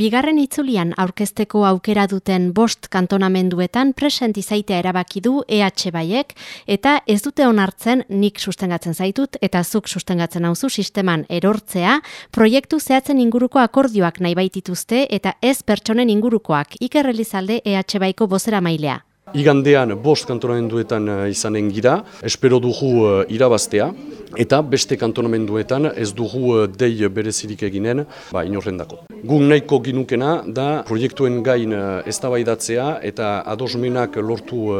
Bigarren itzulian aurkezteko aukera duten bost kantonamenduetan present izaitea erabaki du EH Baiek eta ez dute onartzen nik sustengatzen zaitut eta zuk sustengatzen hauzu sisteman erortzea, proiektu zehatzen inguruko akordioak nahi baitituzte eta ez pertsonen ingurukoak ikerrelizalde EH Baiko bozera mailea. Igandean bost kantonamenduetan eh, izanen gira, espero dugu uh, irabaztea, eta beste kantonamenduetan ez dugu uh, dei berezirik eginen, ba, inorrendako. Gun nahiko ginukena da proiektuen gain uh, eztabaidatzea eta adosmenak lortu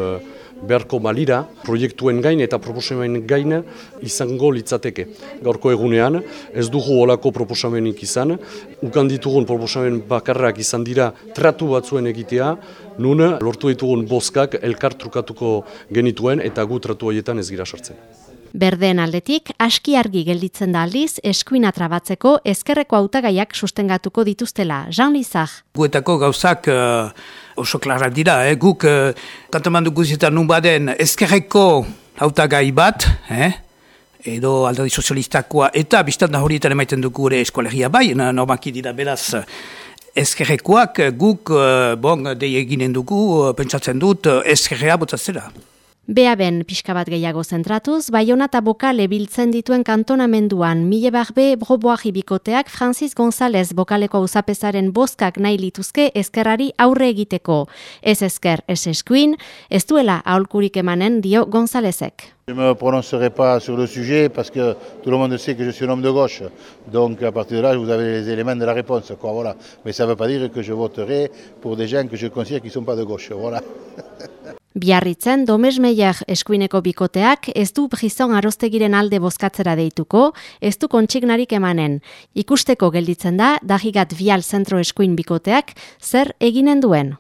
beharko malira, proiektuen gain eta proposamen gain izango litzateke. Gaurko egunean, ez dugu olako proposamenik izan, ukan ditugun proposamen bakarrak izan dira tratu batzuen egitea, nun lortu ditugun bozkak elkar trukatuko genituen eta gu tratu horietan ez gira sartzen. Berdeen aldetik, aski argi gelditzen da aldiz, eskuina trabatzeko ezkerreko hautagaiak sustengatuko dituztela. Jean Lizag. Guetako gauzak uh, oso klarak dira, eh? guk uh, kantamandu guzietan nun baden ezkerreko hautagai bat, eh? edo alderdi sozialistakoa, eta biztan da horietan emaiten dugu gure eskolegia bai, normaki dira beraz, ezkerrekoak guk, uh, bon, dei eginen dugu, pentsatzen dut, ezkerrea botatzera. Beaben pixka bat gehiago zentratuz, Baiona eta Bokale biltzen dituen kantonamenduan, mile barbe broboaji bikoteak Francis González Bokaleko auzapezaren bozkak nahi lituzke ezkerrari aurre egiteko. Ez ezker, ez eskuin, ez duela aholkurik emanen dio Gonzálezek. Je ne me prononcerai pas sur le sujet parce que tout le monde sait que je suis un homme de gauche. Donc à partir de là, vous avez les éléments de la réponse. Quoi, voilà. Mais ça ne veut pas dire que je voterai pour des gens que je considère qui ne sont pas de gauche. Voilà. Biarritzen domesmeiak eskuineko bikoteak ez du brison arostegiren alde bozkatzera deituko, ez du kontsignarik emanen. Ikusteko gelditzen da, dahigat bial zentro eskuin bikoteak zer eginen duen.